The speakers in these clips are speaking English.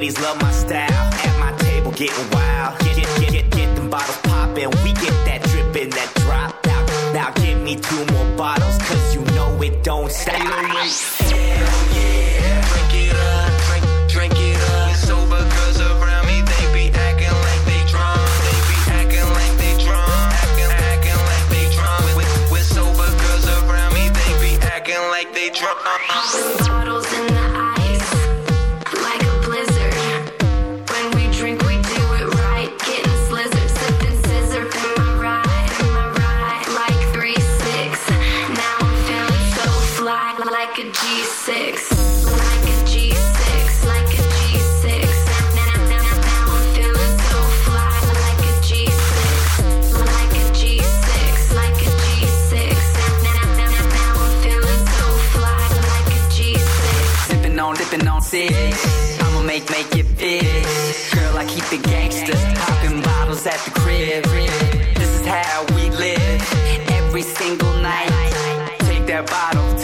ladies love my style. At my table, getting wild. Get, get, get, get them bottles poppin'. We get that drippin', that drop out. Now give me two more bottles, cause you know it don't stop. Hell yeah, drink it up, drink, drink it up. around me, they be acting like they drunk. They be acting like they drunk. Acting, acting like they drunk. around me, they be acting like they drunk. Uh-uh.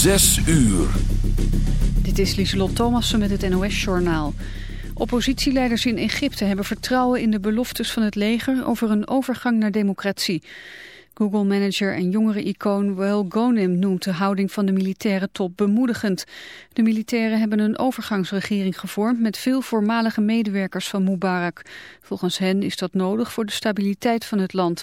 Zes uur. Dit is Lieselot Thomassen met het NOS-journaal. Oppositieleiders in Egypte hebben vertrouwen in de beloftes van het leger over een overgang naar democratie. Google-manager en jongere-icoon Well Gonim noemt de houding van de militaire top bemoedigend. De militairen hebben een overgangsregering gevormd met veel voormalige medewerkers van Mubarak. Volgens hen is dat nodig voor de stabiliteit van het land.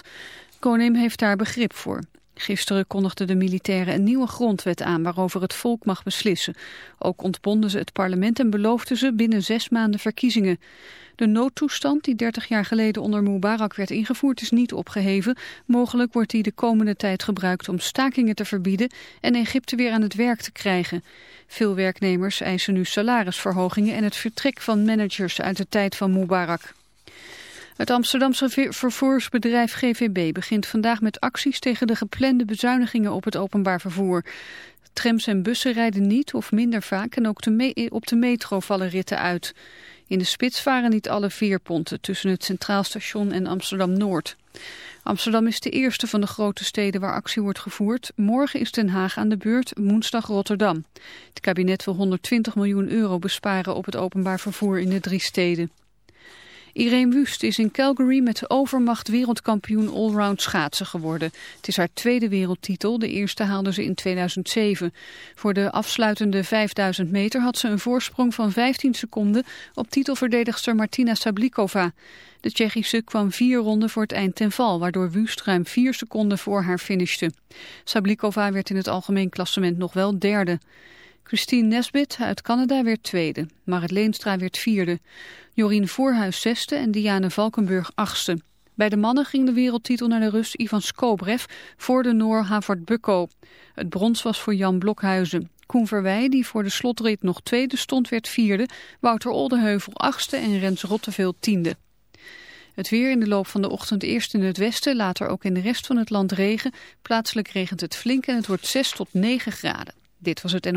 Gonim heeft daar begrip voor. Gisteren kondigden de militairen een nieuwe grondwet aan waarover het volk mag beslissen. Ook ontbonden ze het parlement en beloofden ze binnen zes maanden verkiezingen. De noodtoestand die 30 jaar geleden onder Mubarak werd ingevoerd is niet opgeheven. Mogelijk wordt die de komende tijd gebruikt om stakingen te verbieden en Egypte weer aan het werk te krijgen. Veel werknemers eisen nu salarisverhogingen en het vertrek van managers uit de tijd van Mubarak. Het Amsterdamse vervoersbedrijf GVB begint vandaag met acties tegen de geplande bezuinigingen op het openbaar vervoer. Trams en bussen rijden niet of minder vaak en ook de eh, op de metro vallen ritten uit. In de spits varen niet alle ponten tussen het Centraal Station en Amsterdam-Noord. Amsterdam is de eerste van de grote steden waar actie wordt gevoerd. Morgen is Den Haag aan de beurt, woensdag Rotterdam. Het kabinet wil 120 miljoen euro besparen op het openbaar vervoer in de drie steden. Irene Wust is in Calgary met de overmacht wereldkampioen allround schaatsen geworden. Het is haar tweede wereldtitel, de eerste haalde ze in 2007. Voor de afsluitende 5000 meter had ze een voorsprong van 15 seconden op titelverdedigster Martina Sablikova. De Tsjechische kwam vier ronden voor het eind ten val, waardoor Wust ruim vier seconden voor haar finishte. Sablikova werd in het algemeen klassement nog wel derde. Christine Nesbit uit Canada werd tweede. Marit Leenstra werd vierde. Jorien Voorhuis zesde en Diane Valkenburg achtste. Bij de mannen ging de wereldtitel naar de Rus Ivan Skobrev voor de Noor Havard Bukko. Het brons was voor Jan Blokhuizen. Koen Verwij, die voor de slotrit nog tweede stond, werd vierde. Wouter Oldeheuvel achtste en Rens Rotteveel tiende. Het weer in de loop van de ochtend eerst in het westen, later ook in de rest van het land regen. Plaatselijk regent het flink en het wordt 6 tot 9 graden. Dit was het en...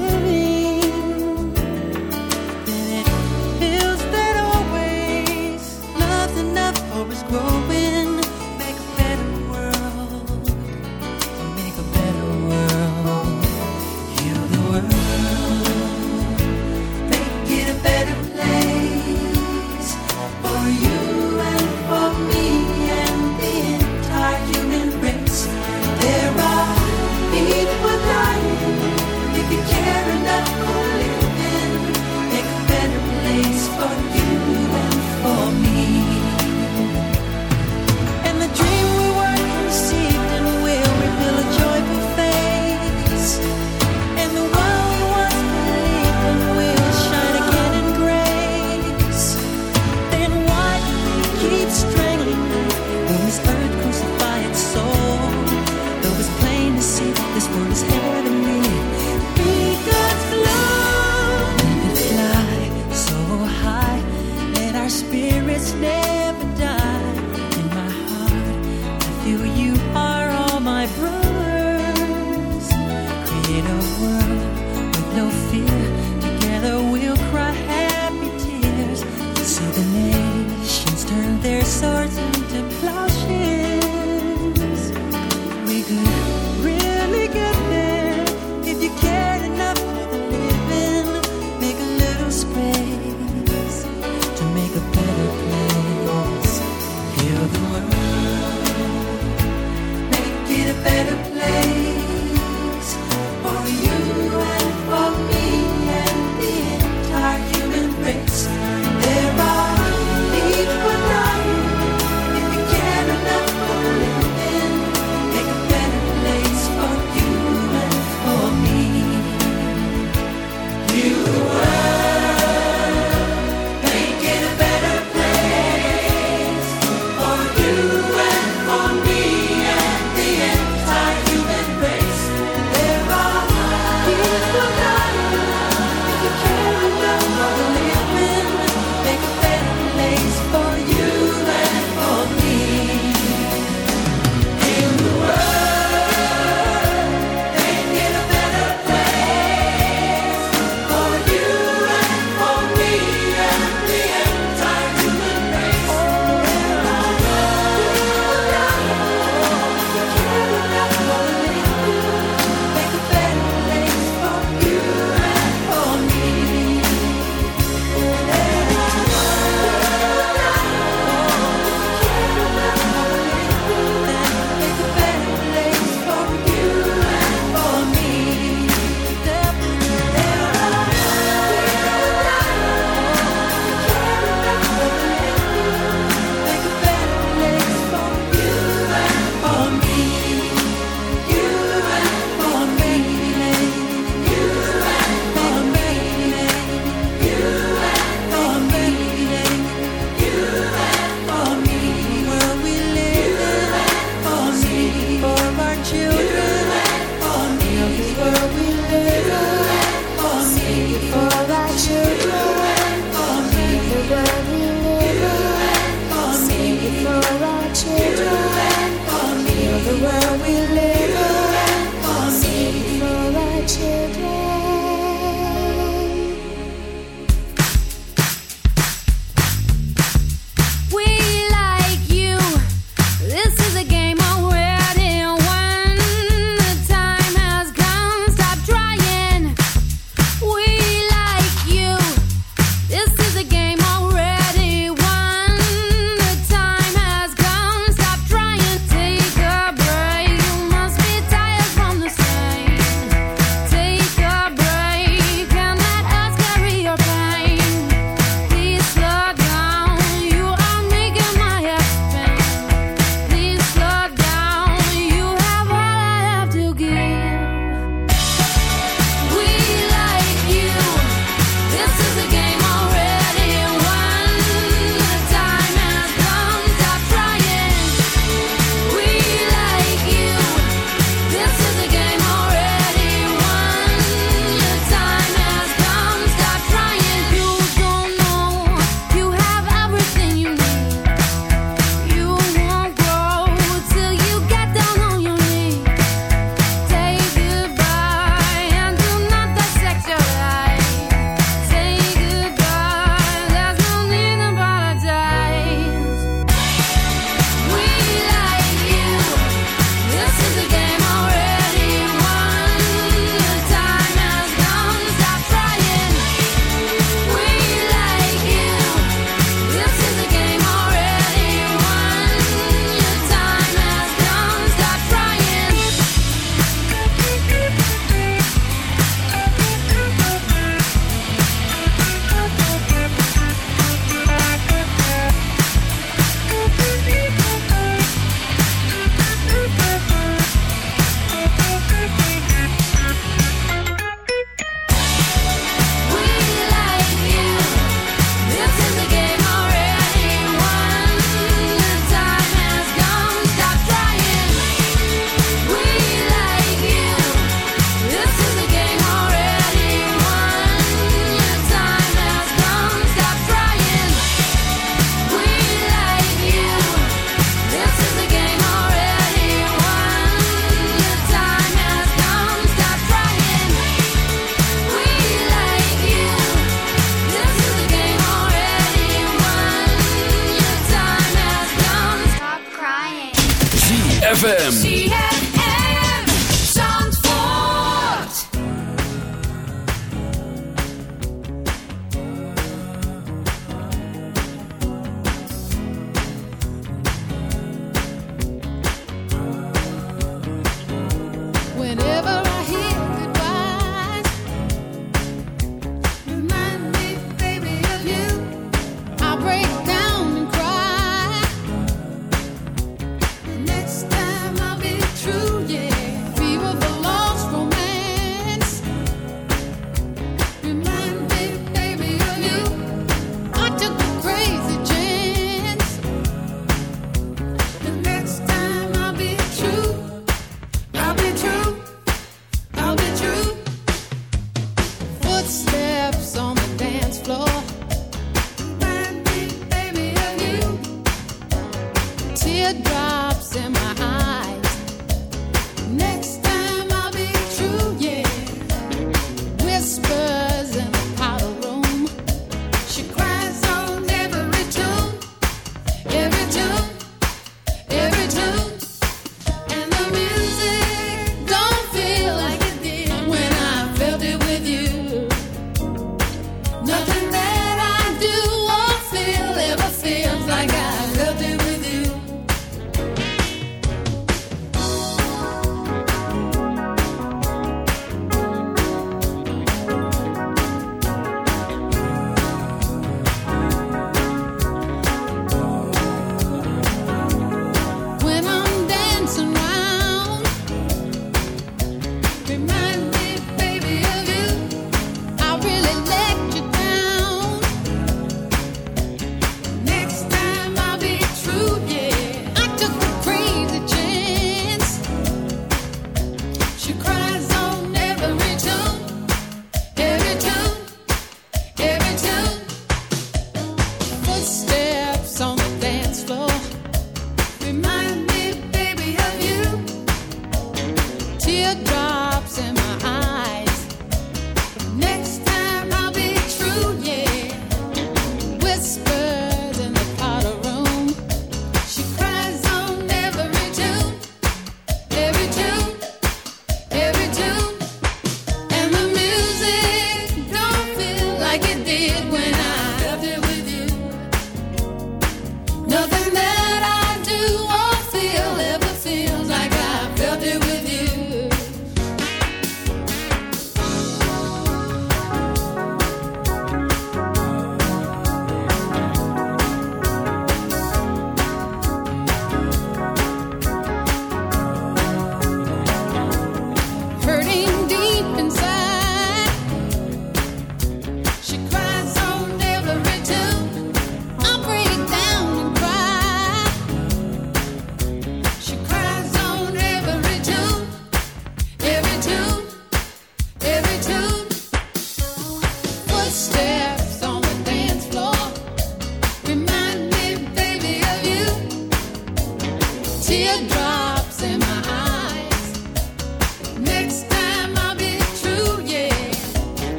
FM.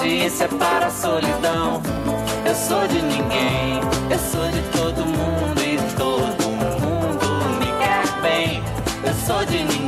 pode isso é para a solidão. Eu sou de ninguém, eu sou de todo mundo e todo mundo me quer bem. Eu sou de ninguém.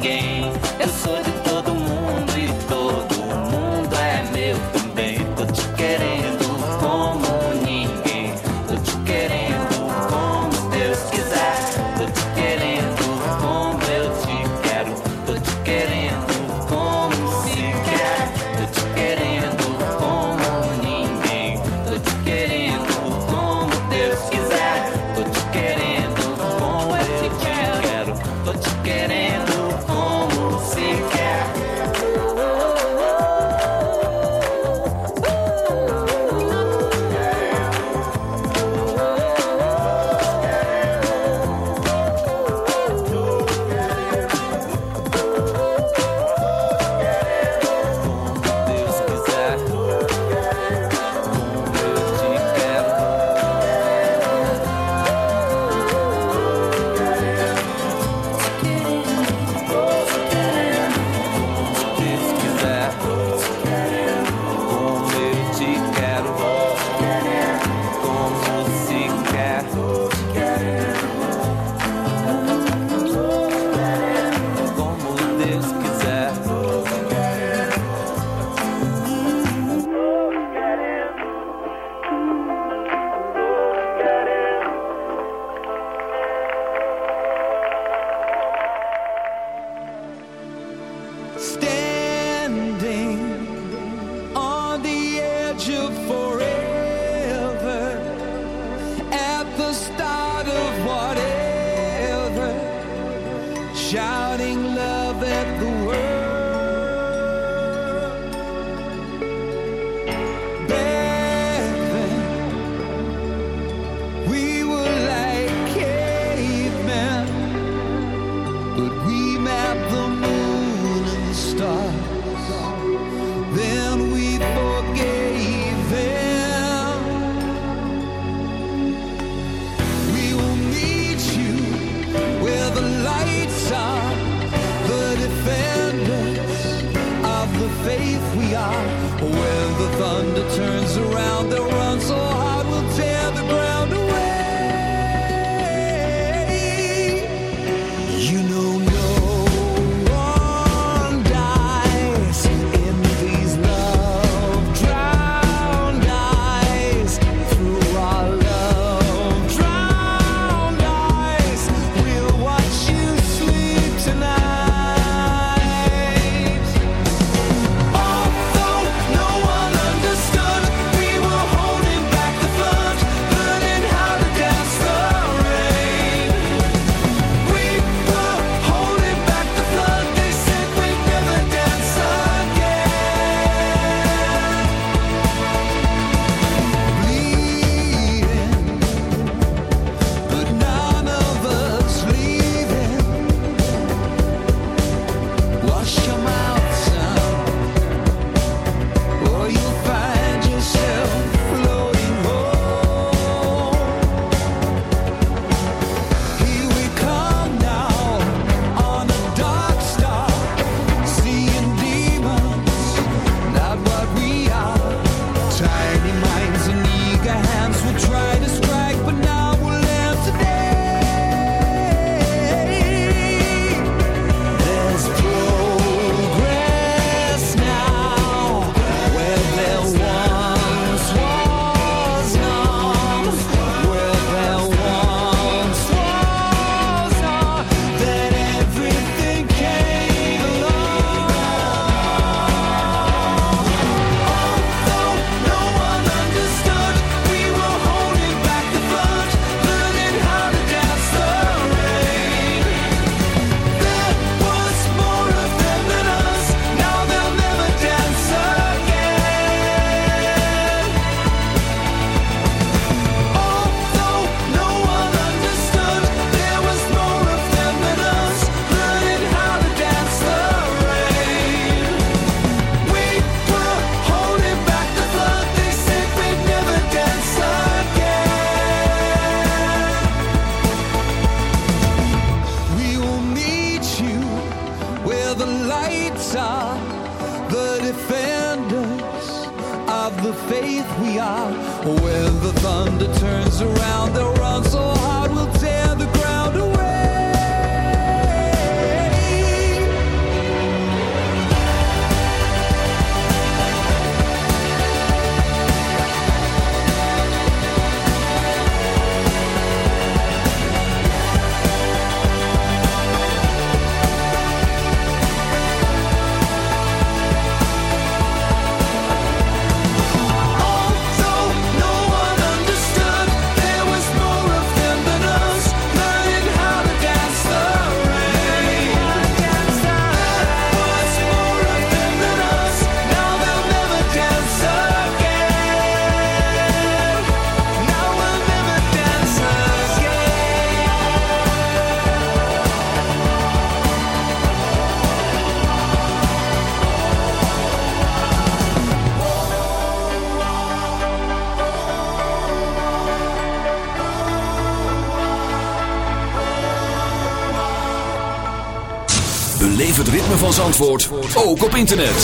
van Zandvoort ook op internet.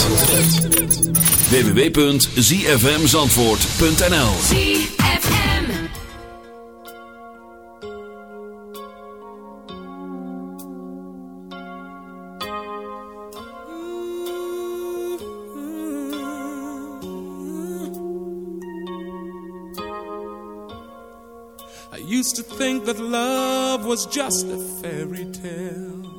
www.zfmzandvoort.nl I used to think that love was just a fairy tale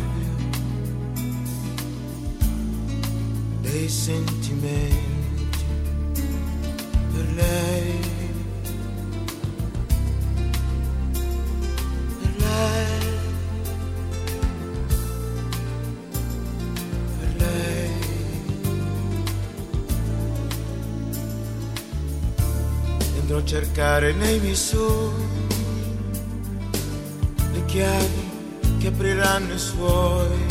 dei sentimenti per lei. Per lei. Per lei. cercare nei miei sogni le chiavi che apriranno i suoi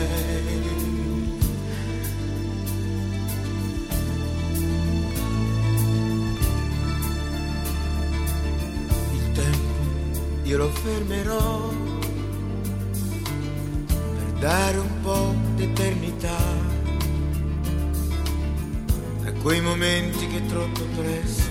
io lo fermerò per dare un po' d'eternità a quei momenti che troppo presto